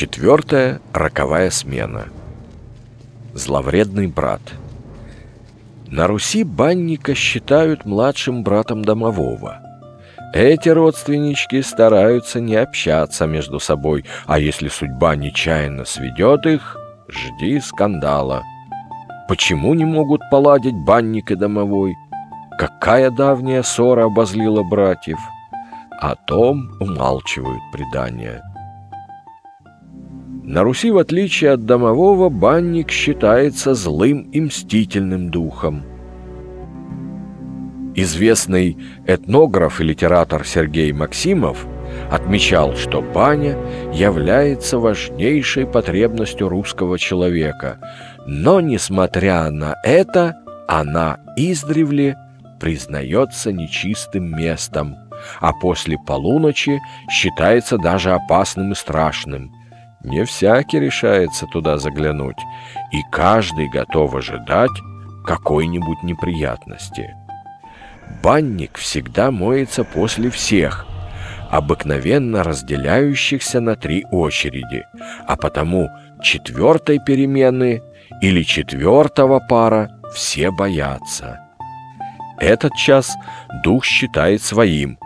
Четвертая – роковая смена. Зловредный брат. На Руси банника считают младшим братом домового. Эти родственнички стараются не общаться между собой, а если судьба нечаянно сведет их, жди скандала. Почему не могут поладить банник и домовой? Какая давняя ссора обозлила братьев? О том умалчивают предания. На Руси, в отличие от домового, банник считается злым и мстительным духом. Известный этнограф и литератор Сергей Максимов отмечал, что баня является важнейшей потребностью русского человека, но, несмотря на это, она издревле признается нечистым местом, а после полуночи считается даже опасным и страшным – не всякий решается туда заглянуть, и каждый готов ожидать какой-нибудь неприятности. Банник всегда моется после всех, обыкновенно разделяющихся на три очереди, а потому четвертой перемены или четвертого пара все боятся. Этот час дух считает своим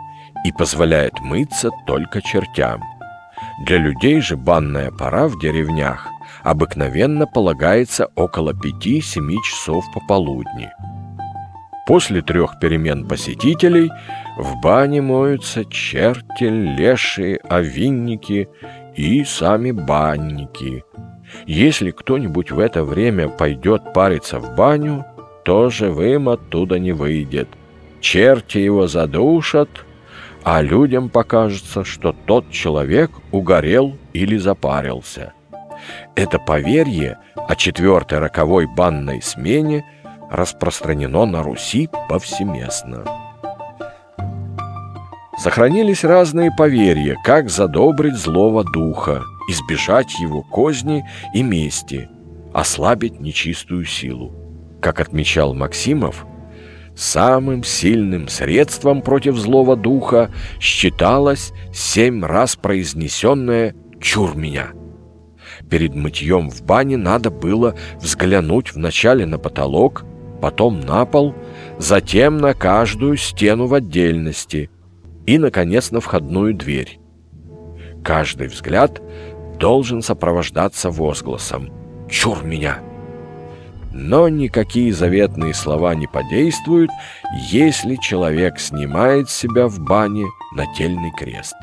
и позволяет мыться только чертям. Для людей же банная пора в деревнях обыкновенно полагается около 5-7 часов пополудни. После трех перемен посетителей в бане моются черти, лешие, овинники и сами банники. Если кто-нибудь в это время пойдет париться в баню, то живым оттуда не выйдет. Черти его задушат, а людям покажется, что тот человек угорел или запарился. Это поверье о четвертой роковой банной смене распространено на Руси повсеместно. Сохранились разные поверья, как задобрить злого духа, избежать его козни и мести, ослабить нечистую силу. Как отмечал Максимов, Самым сильным средством против злого духа считалось семь раз произнесенное «чур меня». Перед мытьем в бане надо было взглянуть вначале на потолок, потом на пол, затем на каждую стену в отдельности и, наконец, на входную дверь. Каждый взгляд должен сопровождаться возгласом «Чур меня!» Но никакие заветные слова не подействуют, если человек снимает с себя в бане нательный крест.